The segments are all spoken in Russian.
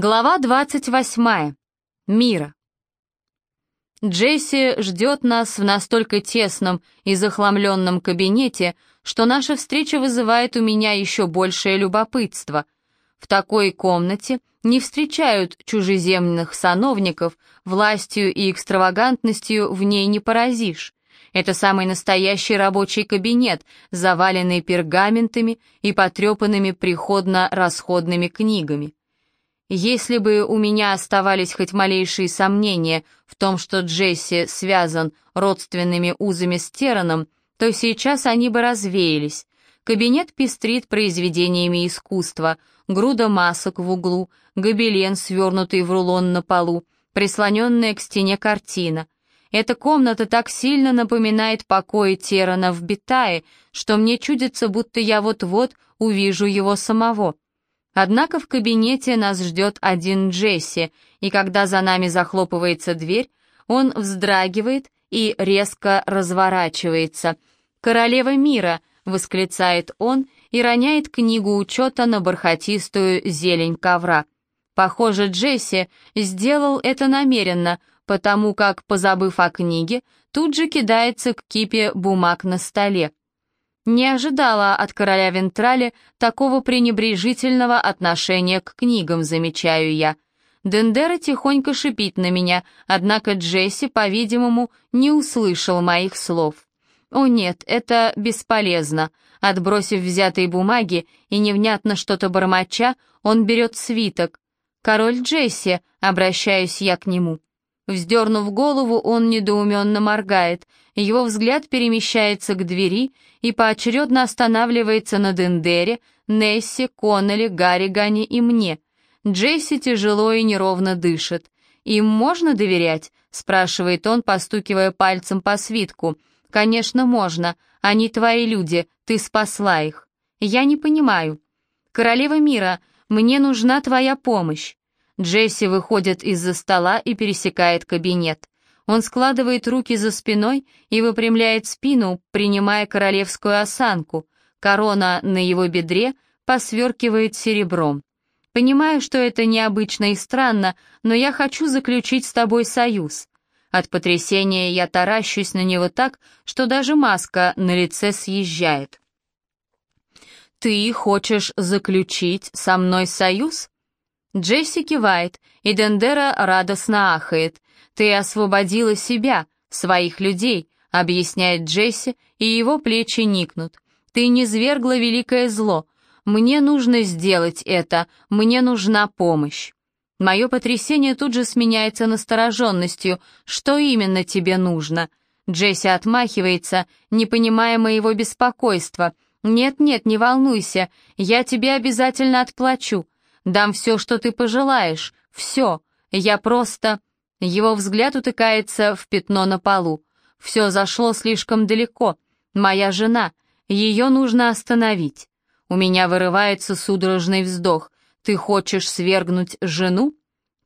Глава 28. Мира. Джесси ждет нас в настолько тесном и захламленном кабинете, что наша встреча вызывает у меня еще большее любопытство. В такой комнате не встречают чужеземных сановников, властью и экстравагантностью в ней не поразишь. Это самый настоящий рабочий кабинет, заваленный пергаментами и потрепанными приходно-расходными книгами. Если бы у меня оставались хоть малейшие сомнения в том, что Джесси связан родственными узами с Тераном, то сейчас они бы развеялись. Кабинет пестрит произведениями искусства, груда масок в углу, гобелен, свернутый в рулон на полу, прислоненная к стене картина. Эта комната так сильно напоминает покои Терана в Битае, что мне чудится, будто я вот-вот увижу его самого. Однако в кабинете нас ждет один Джесси, и когда за нами захлопывается дверь, он вздрагивает и резко разворачивается. «Королева мира!» — восклицает он и роняет книгу учета на бархатистую зелень ковра. Похоже, Джесси сделал это намеренно, потому как, позабыв о книге, тут же кидается к кипе бумаг на столе. Не ожидала от короля Вентрали такого пренебрежительного отношения к книгам, замечаю я. Дендера тихонько шипит на меня, однако Джесси, по-видимому, не услышал моих слов. «О нет, это бесполезно». Отбросив взятые бумаги и невнятно что-то бормоча, он берет свиток. «Король Джесси», — обращаюсь я к нему. Вздернув голову, он недоуменно моргает. Его взгляд перемещается к двери и поочередно останавливается на Дендере, Нессе, Коннелли, Гарригане и мне. Джесси тяжело и неровно дышит. «Им можно доверять?» — спрашивает он, постукивая пальцем по свитку. «Конечно, можно. Они твои люди, ты спасла их». «Я не понимаю». «Королева мира, мне нужна твоя помощь». Джесси выходит из-за стола и пересекает кабинет. Он складывает руки за спиной и выпрямляет спину, принимая королевскую осанку. Корона на его бедре посверкивает серебром. Понимаю, что это необычно и странно, но я хочу заключить с тобой союз. От потрясения я таращусь на него так, что даже маска на лице съезжает. «Ты хочешь заключить со мной союз?» Джесси кивает, и Дендера радостно ахает. «Ты освободила себя, своих людей», — объясняет Джесси, и его плечи никнут. «Ты не свергла великое зло. Мне нужно сделать это, мне нужна помощь». Мое потрясение тут же сменяется настороженностью. «Что именно тебе нужно?» Джесси отмахивается, не понимая моего беспокойства. «Нет-нет, не волнуйся, я тебе обязательно отплачу. Дам все, что ты пожелаешь, все. Я просто...» Его взгляд утыкается в пятно на полу. «Все зашло слишком далеко. Моя жена. Ее нужно остановить». У меня вырывается судорожный вздох. «Ты хочешь свергнуть жену?»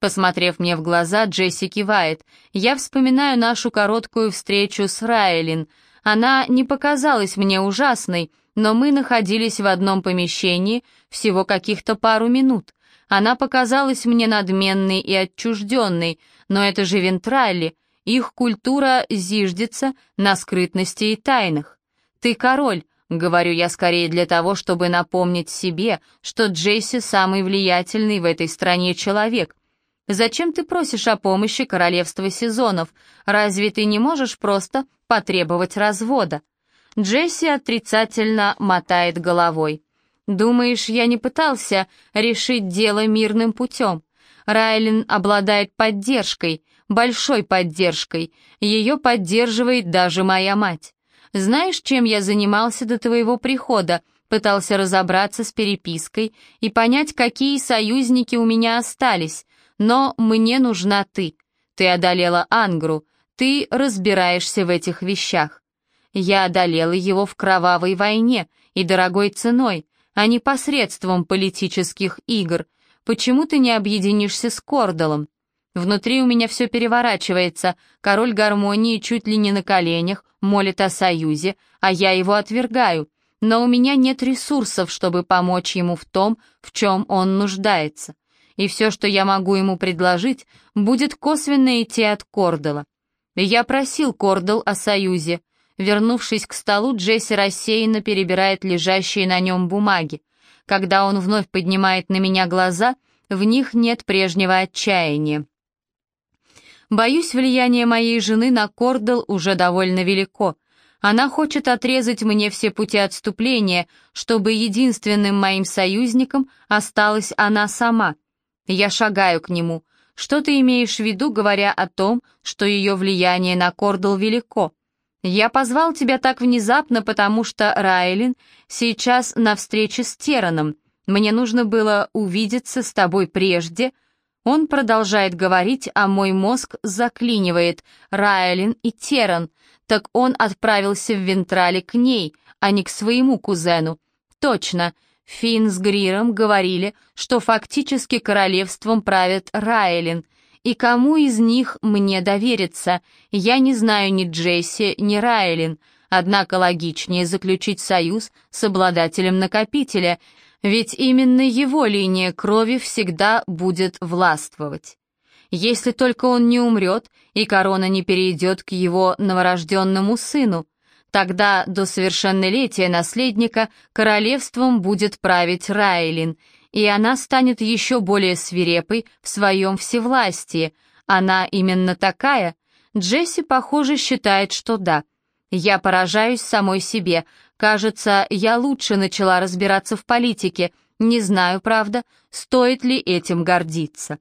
Посмотрев мне в глаза, Джесси кивает. Я вспоминаю нашу короткую встречу с Райлин. Она не показалась мне ужасной, но мы находились в одном помещении всего каких-то пару минут. Она показалась мне надменной и отчужденной, но это же вентрали, их культура зиждется на скрытности и тайнах. «Ты король», — говорю я скорее для того, чтобы напомнить себе, что Джейси самый влиятельный в этой стране человек. «Зачем ты просишь о помощи королевства сезонов? Разве ты не можешь просто потребовать развода?» Джесси отрицательно мотает головой. «Думаешь, я не пытался решить дело мирным путем? Райлин обладает поддержкой, большой поддержкой. Ее поддерживает даже моя мать. Знаешь, чем я занимался до твоего прихода? Пытался разобраться с перепиской и понять, какие союзники у меня остались. Но мне нужна ты. Ты одолела Ангру. Ты разбираешься в этих вещах. Я одолела его в кровавой войне и дорогой ценой, а не посредством политических игр. Почему ты не объединишься с Кордалом? Внутри у меня все переворачивается, король гармонии чуть ли не на коленях, молит о союзе, а я его отвергаю. Но у меня нет ресурсов, чтобы помочь ему в том, в чем он нуждается. и все, что я могу ему предложить, будет косвенно идти от Кордела. Я просил Кордел о союзе. Вернувшись к столу, Джесси рассеянно перебирает лежащие на нем бумаги. Когда он вновь поднимает на меня глаза, в них нет прежнего отчаяния. Боюсь, влияние моей жены на Кордел уже довольно велико. Она хочет отрезать мне все пути отступления, чтобы единственным моим союзником осталась она сама. Я шагаю к нему. Что ты имеешь в виду, говоря о том, что ее влияние на Кордл велико? Я позвал тебя так внезапно, потому что Райлин сейчас на встрече с Тераном. Мне нужно было увидеться с тобой прежде. Он продолжает говорить, а мой мозг заклинивает. Райлин и Теран — так он отправился в Вентрале к ней, а не к своему кузену. Точно, Финн с Гриром говорили, что фактически королевством правит Райлин. И кому из них мне довериться? Я не знаю ни Джесси, ни Райлин. Однако логичнее заключить союз с обладателем накопителя, ведь именно его линия крови всегда будет властвовать если только он не умрет и корона не перейдет к его новорожденному сыну. Тогда до совершеннолетия наследника королевством будет править Райлин, и она станет еще более свирепой в своем всевластии. Она именно такая? Джесси, похоже, считает, что да. Я поражаюсь самой себе. Кажется, я лучше начала разбираться в политике. Не знаю, правда, стоит ли этим гордиться.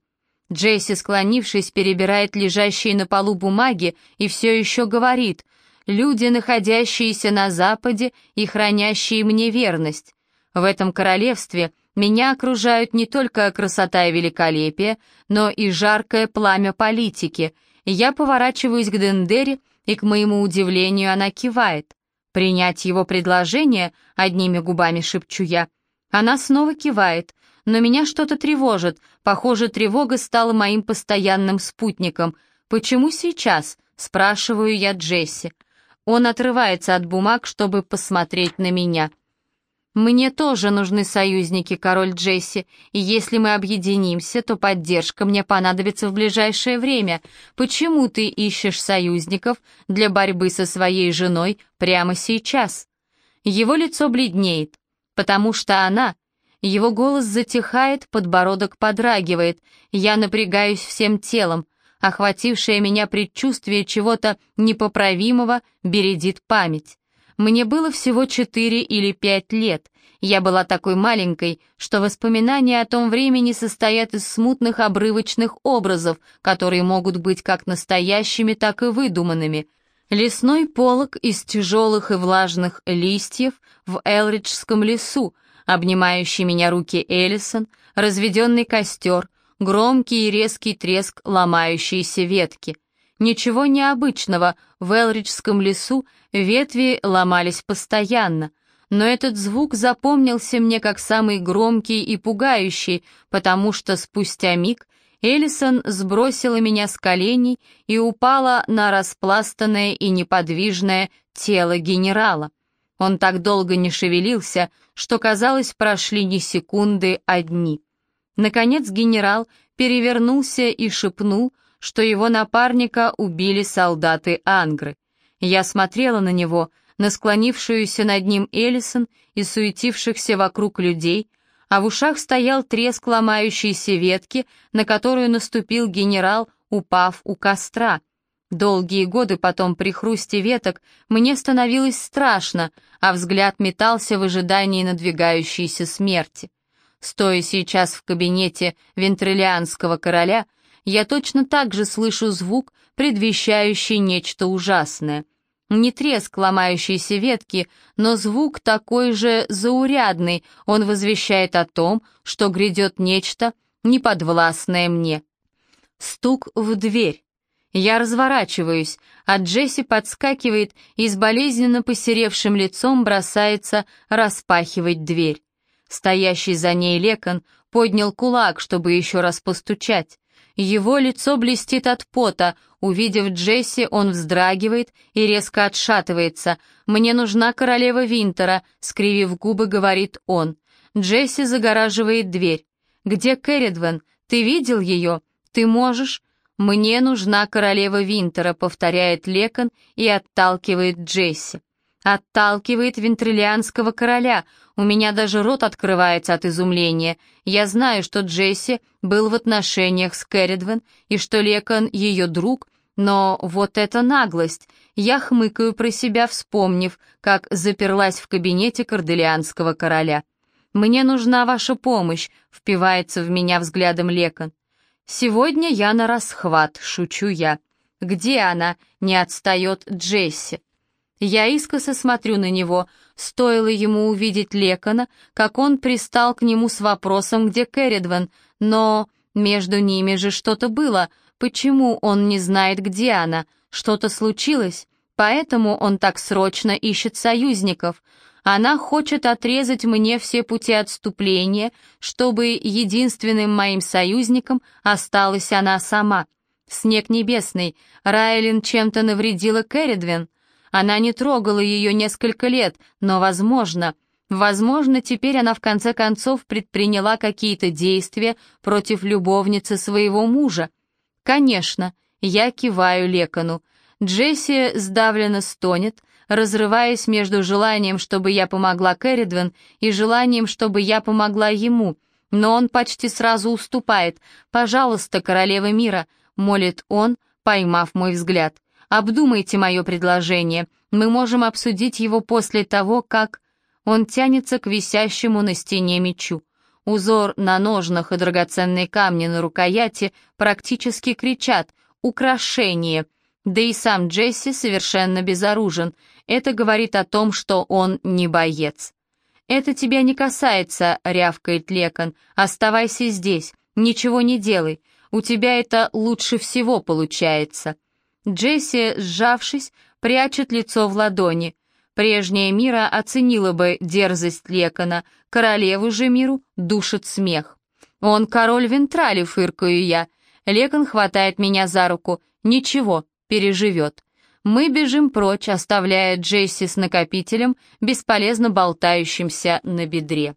Джейси, склонившись, перебирает лежащие на полу бумаги и все еще говорит «Люди, находящиеся на Западе и хранящие мне верность. В этом королевстве меня окружают не только красота и великолепие, но и жаркое пламя политики. Я поворачиваюсь к Дендере, и, к моему удивлению, она кивает. Принять его предложение, одними губами шепчу я. Она снова кивает, но меня что-то тревожит. Похоже, тревога стала моим постоянным спутником. Почему сейчас? Спрашиваю я Джесси. Он отрывается от бумаг, чтобы посмотреть на меня. «Мне тоже нужны союзники, король Джесси, и если мы объединимся, то поддержка мне понадобится в ближайшее время. Почему ты ищешь союзников для борьбы со своей женой прямо сейчас?» Его лицо бледнеет, потому что она его голос затихает, подбородок подрагивает. Я напрягаюсь всем телом. Охватившее меня предчувствие чего-то непоправимого бередит память. Мне было всего четыре или пять лет. Я была такой маленькой, что воспоминания о том времени состоят из смутных обрывочных образов, которые могут быть как настоящими, так и выдуманными. Лесной полог из тяжелых и влажных листьев в Элриджском лесу, обнимающий меня руки Эллисон, разведенный костер, громкий и резкий треск ломающейся ветки. Ничего необычного, в Элриджском лесу ветви ломались постоянно, но этот звук запомнился мне как самый громкий и пугающий, потому что спустя миг Эллисон сбросила меня с коленей и упала на распластанное и неподвижное тело генерала. Он так долго не шевелился, что, казалось, прошли не секунды, а дни. Наконец генерал перевернулся и шепнул, что его напарника убили солдаты Ангры. Я смотрела на него, на склонившуюся над ним Эллисон и суетившихся вокруг людей, а в ушах стоял треск ломающейся ветки, на которую наступил генерал, упав у костра — Долгие годы потом при хрусте веток мне становилось страшно, а взгляд метался в ожидании надвигающейся смерти. Стоя сейчас в кабинете вентрилианского короля, я точно так же слышу звук, предвещающий нечто ужасное. Не треск ломающейся ветки, но звук такой же заурядный, он возвещает о том, что грядет нечто, неподвластное мне. Стук в дверь. Я разворачиваюсь, а Джесси подскакивает и с болезненно посеревшим лицом бросается распахивать дверь. Стоящий за ней Лекон поднял кулак, чтобы еще раз постучать. Его лицо блестит от пота. Увидев Джесси, он вздрагивает и резко отшатывается. «Мне нужна королева Винтера», — скривив губы, говорит он. Джесси загораживает дверь. «Где Кэрридвен? Ты видел ее? Ты можешь?» «Мне нужна королева Винтера», — повторяет Лекон и отталкивает Джесси. Отталкивает вентриллианского короля. У меня даже рот открывается от изумления. Я знаю, что Джесси был в отношениях с Кэрридвен и что Лекон ее друг, но вот эта наглость. Я хмыкаю про себя, вспомнив, как заперлась в кабинете корделианского короля. «Мне нужна ваша помощь», — впивается в меня взглядом Лекон. «Сегодня я на расхват», — шучу я. «Где она?» — не отстает Джесси. Я искоса смотрю на него. Стоило ему увидеть Лекона, как он пристал к нему с вопросом, где Кэрридвен, но между ними же что-то было. Почему он не знает, где она? Что-то случилось? Поэтому он так срочно ищет союзников. Она хочет отрезать мне все пути отступления, чтобы единственным моим союзником осталась она сама. Снег небесный, Райлин чем-то навредила Кэрридвен. Она не трогала ее несколько лет, но, возможно, возможно, теперь она в конце концов предприняла какие-то действия против любовницы своего мужа. Конечно, я киваю Лекану. Джесси сдавленно стонет, разрываясь между желанием, чтобы я помогла Кэрридвен, и желанием, чтобы я помогла ему. Но он почти сразу уступает. «Пожалуйста, королева мира», — молит он, поймав мой взгляд. Обдумайте мое предложение. Мы можем обсудить его после того, как...» Он тянется к висящему на стене мечу. Узор на ножнах и драгоценные камни на рукояти практически кричат «Украшение!». Да и сам Джесси совершенно безоружен. Это говорит о том, что он не боец. «Это тебя не касается», — рявкает Лекон. «Оставайся здесь, ничего не делай. У тебя это лучше всего получается». Джесси, сжавшись, прячет лицо в ладони. Прежняя Мира оценила бы дерзость Лекона, королеву же Миру душит смех. «Он король Вентрали», — фыркаю я. Лекон хватает меня за руку. «Ничего, переживет». Мы бежим прочь, оставляя Джесси с накопителем, бесполезно болтающимся на бедре.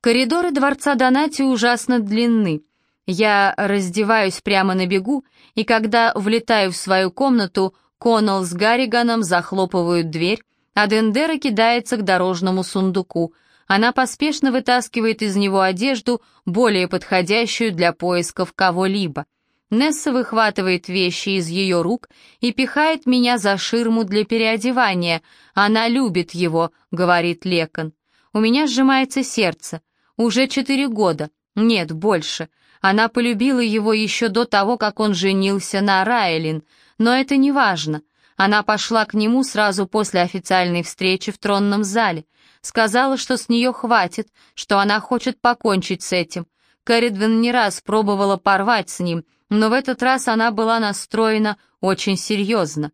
Коридоры дворца Донати ужасно длинны. Я раздеваюсь прямо на бегу, и когда влетаю в свою комнату, Коннелл с Гарриганом захлопывают дверь, а Дендера кидается к дорожному сундуку. Она поспешно вытаскивает из него одежду, более подходящую для поисков кого-либо. Несса выхватывает вещи из ее рук и пихает меня за ширму для переодевания. «Она любит его», — говорит Лекон. У меня сжимается сердце. Уже четыре года. Нет, больше. Она полюбила его еще до того, как он женился на Райлин, но это не важно. Она пошла к нему сразу после официальной встречи в тронном зале. Сказала, что с нее хватит, что она хочет покончить с этим. Кэрридвин не раз пробовала порвать с ним, но в этот раз она была настроена очень серьезно.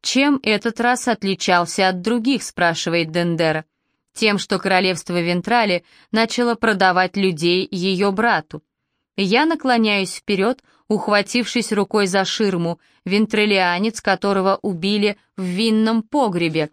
«Чем этот раз отличался от других?» — спрашивает Дендера. «Тем, что королевство Вентрали начало продавать людей ее брату. Я наклоняюсь вперед, ухватившись рукой за ширму, вентрилианец, которого убили в винном погребе.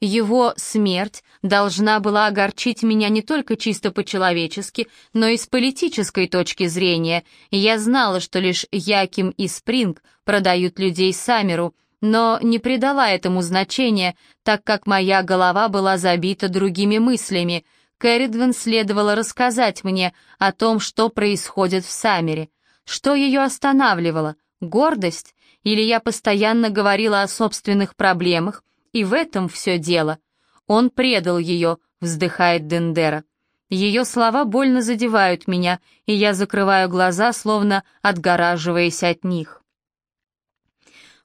Его смерть должна была огорчить меня не только чисто по-человечески, но и с политической точки зрения. Я знала, что лишь Яким и Спринг продают людей Самеру, но не придала этому значения, так как моя голова была забита другими мыслями — Кэрридвен следовало рассказать мне о том, что происходит в Саммере. Что ее останавливало? Гордость? Или я постоянно говорила о собственных проблемах, и в этом все дело? Он предал ее, вздыхает Дендера. Ее слова больно задевают меня, и я закрываю глаза, словно отгораживаясь от них.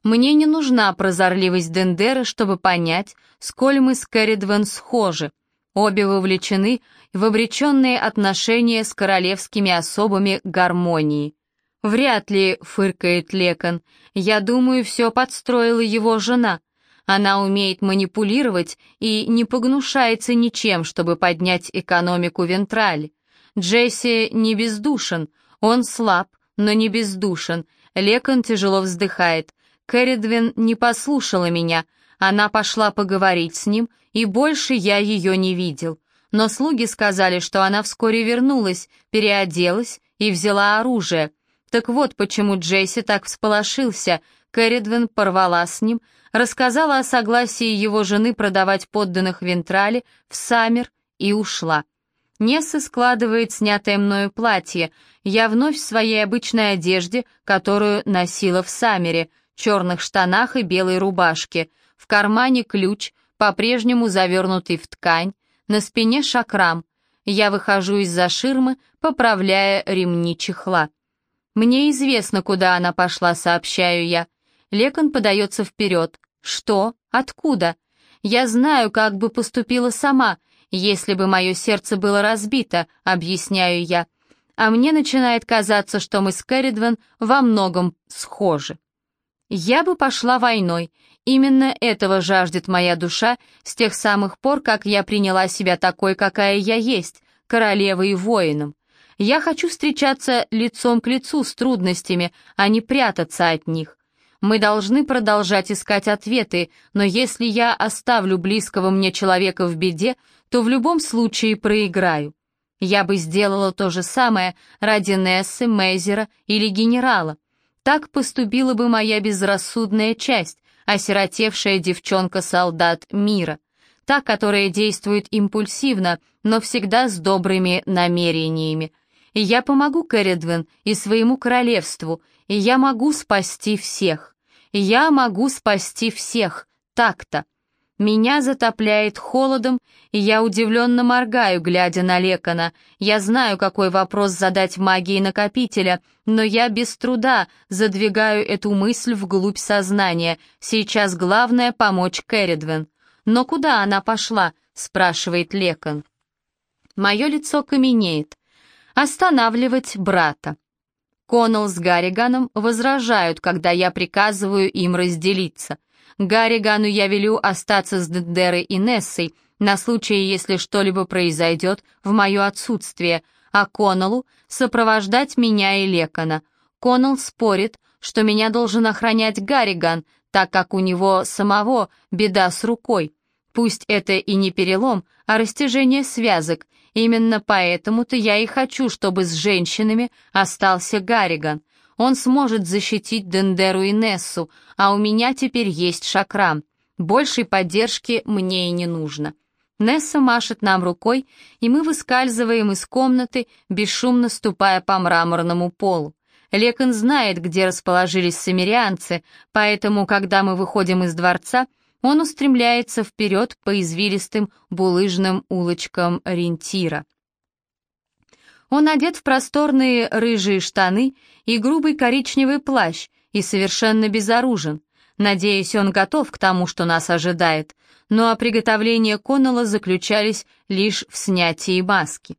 Мне не нужна прозорливость Дендера, чтобы понять, сколь мы с Кэрридвен схожи — Обе вовлечены в обреченные отношения с королевскими особами гармонии. «Вряд ли», — фыркает Лекон, — «я думаю, все подстроила его жена. Она умеет манипулировать и не погнушается ничем, чтобы поднять экономику Вентраль. Джесси не бездушен, он слаб, но не бездушен. Лекон тяжело вздыхает. Кэрридвин не послушала меня, она пошла поговорить с ним, и больше я ее не видел. но слуги сказали, что она вскоре вернулась, переоделась и взяла оружие. Так вот почему Джейси так всполошился. Кэрридвен порвала с ним, рассказала о согласии его жены продавать подданных Вентрали в Саммер и ушла. Несса складывает снятое мною платье. Я вновь в своей обычной одежде, которую носила в Саммере, черных штанах и белой рубашке. В кармане ключ, по-прежнему завернутый в ткань, на спине шакрам. Я выхожу из-за ширмы, поправляя ремни чехла. «Мне известно, куда она пошла», — сообщаю я. Лекон подается вперед. «Что? Откуда?» «Я знаю, как бы поступила сама, если бы мое сердце было разбито», — объясняю я. А мне начинает казаться, что мы с Кэрридвен во многом схожи. Я бы пошла войной. Именно этого жаждет моя душа с тех самых пор, как я приняла себя такой, какая я есть, королевой и воином. Я хочу встречаться лицом к лицу с трудностями, а не прятаться от них. Мы должны продолжать искать ответы, но если я оставлю близкого мне человека в беде, то в любом случае проиграю. Я бы сделала то же самое ради Нессы, Мейзера или генерала. Так поступила бы моя безрассудная часть, осиротевшая девчонка-солдат мира. Та, которая действует импульсивно, но всегда с добрыми намерениями. И я помогу Кэрридвен и своему королевству, и я могу спасти всех. Я могу спасти всех, так-то. Меня затопляет холодом, и я удивленно моргаю, глядя на Лекона. Я знаю, какой вопрос задать магии накопителя, но я без труда задвигаю эту мысль вглубь сознания. Сейчас главное — помочь Кэрридвен. «Но куда она пошла?» — спрашивает Лекон. Мое лицо каменеет. «Останавливать брата». Коннелл с Гарриганом возражают, когда я приказываю им разделиться. Гарригану я велю остаться с Дендерой и Нессой на случай, если что-либо произойдет в мое отсутствие, а Коннеллу сопровождать меня и Лекона. Коннелл спорит, что меня должен охранять Гарриган, так как у него самого беда с рукой. Пусть это и не перелом, а растяжение связок. Именно поэтому-то я и хочу, чтобы с женщинами остался Гарриган. Он сможет защитить Дендеру и Нессу, а у меня теперь есть шакрам. Большей поддержки мне и не нужно. Несса машет нам рукой, и мы выскальзываем из комнаты, бесшумно ступая по мраморному полу. Лекон знает, где расположились самирианцы, поэтому, когда мы выходим из дворца, он устремляется вперед по извилистым булыжным улочкам Рентира. Он одет в просторные рыжие штаны и грубый коричневый плащ и совершенно безоружен. Надеюсь, он готов к тому, что нас ожидает, но а приготовления Коннелла заключались лишь в снятии маски.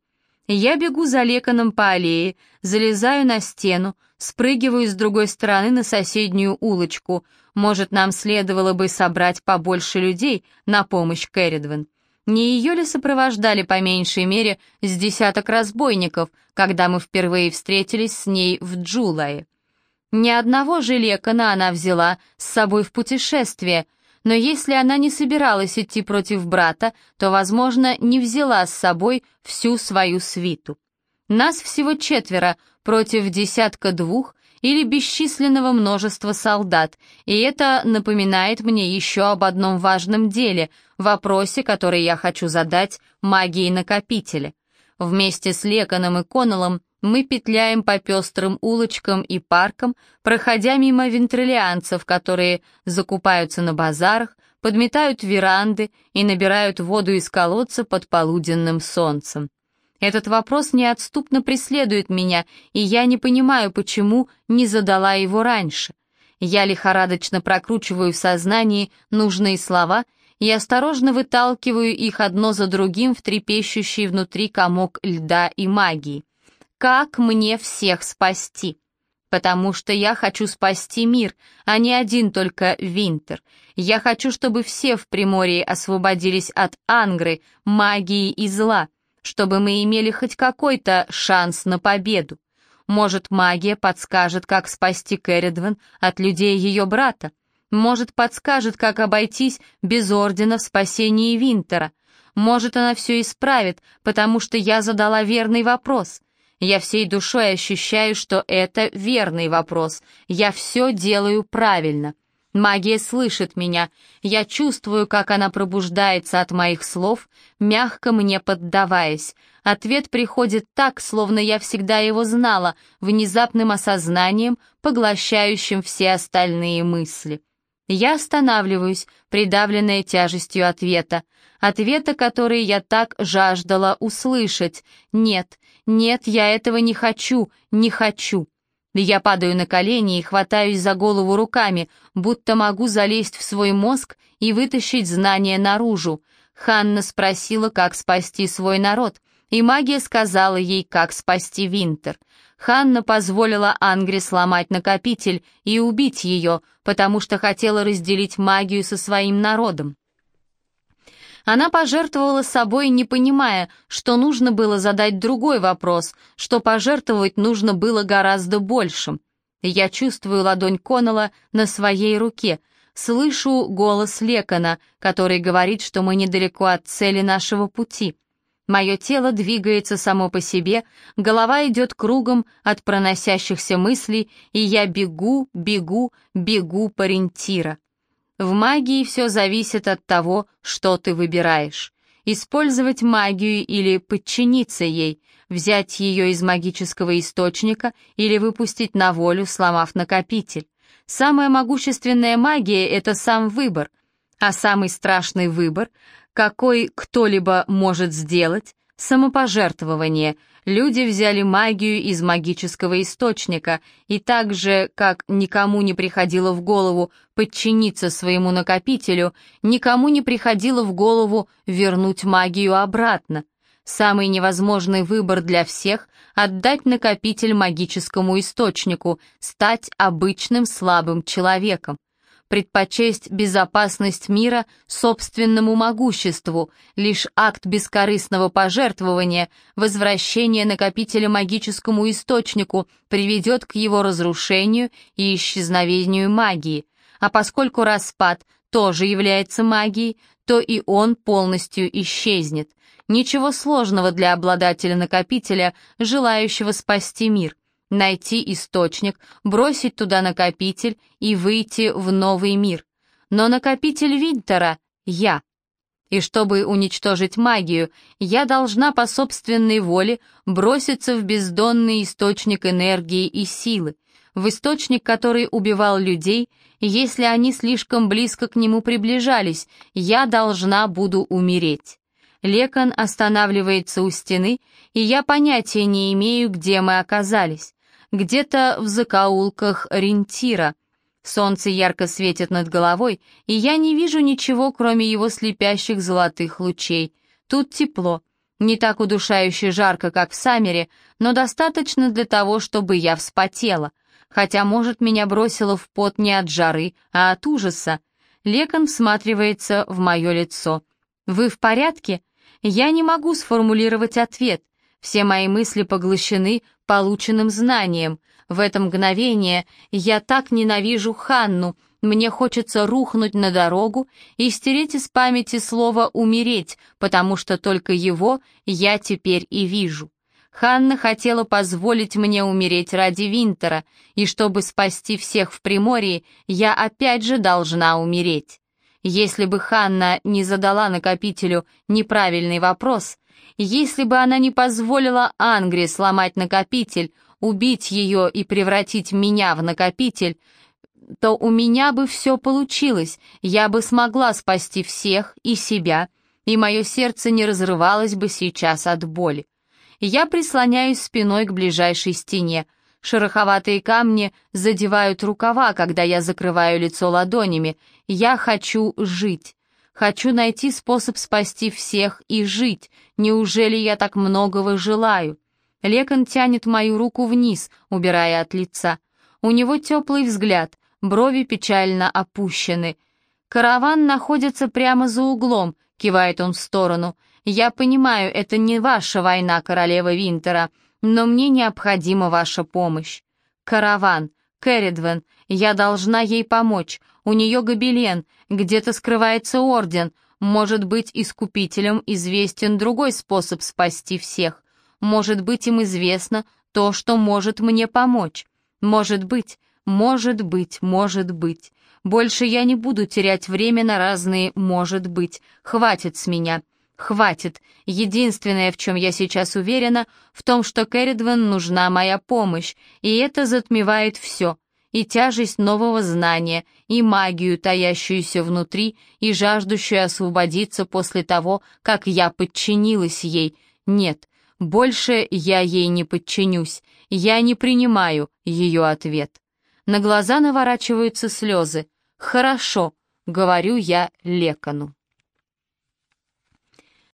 Я бегу за леканом по аллее, залезаю на стену, спрыгиваю с другой стороны на соседнюю улочку. Может, нам следовало бы собрать побольше людей на помощь Кэрридвен. Не ее ли сопровождали по меньшей мере с десяток разбойников, когда мы впервые встретились с ней в Джулае? Ни одного же лекана она взяла с собой в путешествие, но если она не собиралась идти против брата, то, возможно, не взяла с собой всю свою свиту. Нас всего четверо против десятка двух или бесчисленного множества солдат, и это напоминает мне еще об одном важном деле, вопросе, который я хочу задать магии накопителя. Вместе с Леканом и Коннеллом мы петляем по пестрым улочкам и паркам, проходя мимо вентрилианцев, которые закупаются на базарах, подметают веранды и набирают воду из колодца под полуденным солнцем. Этот вопрос неотступно преследует меня, и я не понимаю, почему не задала его раньше. Я лихорадочно прокручиваю в сознании нужные слова и осторожно выталкиваю их одно за другим в трепещущий внутри комок льда и магии. Как мне всех спасти? Потому что я хочу спасти мир, а не один только Винтер. Я хочу, чтобы все в Приморье освободились от ангры, магии и зла чтобы мы имели хоть какой-то шанс на победу. Может, магия подскажет, как спасти Кэрридвен от людей ее брата. Может, подскажет, как обойтись без ордена в спасении Винтера. Может, она все исправит, потому что я задала верный вопрос. Я всей душой ощущаю, что это верный вопрос. Я все делаю правильно. Магия слышит меня. Я чувствую, как она пробуждается от моих слов, мягко мне поддаваясь. Ответ приходит так, словно я всегда его знала, внезапным осознанием, поглощающим все остальные мысли. Я останавливаюсь, придавленная тяжестью ответа. Ответа, который я так жаждала услышать. Нет, нет, я этого не хочу, не хочу. Я падаю на колени и хватаюсь за голову руками, будто могу залезть в свой мозг и вытащить знания наружу. Ханна спросила, как спасти свой народ, и магия сказала ей, как спасти Винтер. Ханна позволила Ангре сломать накопитель и убить ее, потому что хотела разделить магию со своим народом. Она пожертвовала собой, не понимая, что нужно было задать другой вопрос, что пожертвовать нужно было гораздо большим. Я чувствую ладонь Коннелла на своей руке, слышу голос Лекона, который говорит, что мы недалеко от цели нашего пути. Мое тело двигается само по себе, голова идет кругом от проносящихся мыслей, и я бегу, бегу, бегу по рентира. В магии все зависит от того, что ты выбираешь. Использовать магию или подчиниться ей, взять ее из магического источника или выпустить на волю, сломав накопитель. Самая могущественная магия — это сам выбор, а самый страшный выбор, какой кто-либо может сделать, самопожертвование, Люди взяли магию из магического источника, и так же, как никому не приходило в голову подчиниться своему накопителю, никому не приходило в голову вернуть магию обратно. Самый невозможный выбор для всех — отдать накопитель магическому источнику, стать обычным слабым человеком предпочесть безопасность мира собственному могуществу, лишь акт бескорыстного пожертвования, возвращение накопителя магическому источнику приведет к его разрушению и исчезновению магии. А поскольку распад тоже является магией, то и он полностью исчезнет. Ничего сложного для обладателя накопителя, желающего спасти мир — найти источник, бросить туда накопитель и выйти в новый мир. Но накопитель Винтера — я. И чтобы уничтожить магию, я должна по собственной воле броситься в бездонный источник энергии и силы, в источник, который убивал людей, если они слишком близко к нему приближались, я должна буду умереть. Лекон останавливается у стены, и я понятия не имею, где мы оказались где-то в закоулках Рентира. Солнце ярко светит над головой, и я не вижу ничего, кроме его слепящих золотых лучей. Тут тепло. Не так удушающе жарко, как в Саммере, но достаточно для того, чтобы я вспотела. Хотя, может, меня бросило в пот не от жары, а от ужаса. Лекон всматривается в мое лицо. «Вы в порядке?» Я не могу сформулировать ответ. Все мои мысли поглощены полученным знанием. В это мгновение я так ненавижу Ханну, мне хочется рухнуть на дорогу и стереть из памяти слово «умереть», потому что только его я теперь и вижу. Ханна хотела позволить мне умереть ради Винтера, и чтобы спасти всех в Приморье, я опять же должна умереть. Если бы Ханна не задала накопителю неправильный вопрос, если бы она не позволила Ангре сломать накопитель, убить ее и превратить меня в накопитель, то у меня бы все получилось, я бы смогла спасти всех и себя, и мое сердце не разрывалось бы сейчас от боли. Я прислоняюсь спиной к ближайшей стене. Шероховатые камни задевают рукава, когда я закрываю лицо ладонями. Я хочу жить. Хочу найти способ спасти всех и жить. Неужели я так многого желаю? Лекон тянет мою руку вниз, убирая от лица. У него теплый взгляд, брови печально опущены. «Караван находится прямо за углом», — кивает он в сторону. «Я понимаю, это не ваша война, королева Винтера, но мне необходима ваша помощь». «Караван», Кэрридвен, я должна ей помочь. У нее гобелен, где-то скрывается орден. Может быть, искупителям известен другой способ спасти всех. Может быть, им известно то, что может мне помочь. Может быть, может быть, может быть. Больше я не буду терять время на разные «может быть». Хватит с меня. Хватит. Единственное, в чем я сейчас уверена, в том, что Кэрридвен нужна моя помощь, и это затмевает все. И тяжесть нового знания, и магию, таящуюся внутри, и жаждущую освободиться после того, как я подчинилась ей. Нет, больше я ей не подчинюсь. Я не принимаю ее ответ. На глаза наворачиваются слезы. «Хорошо», — говорю я Лекану.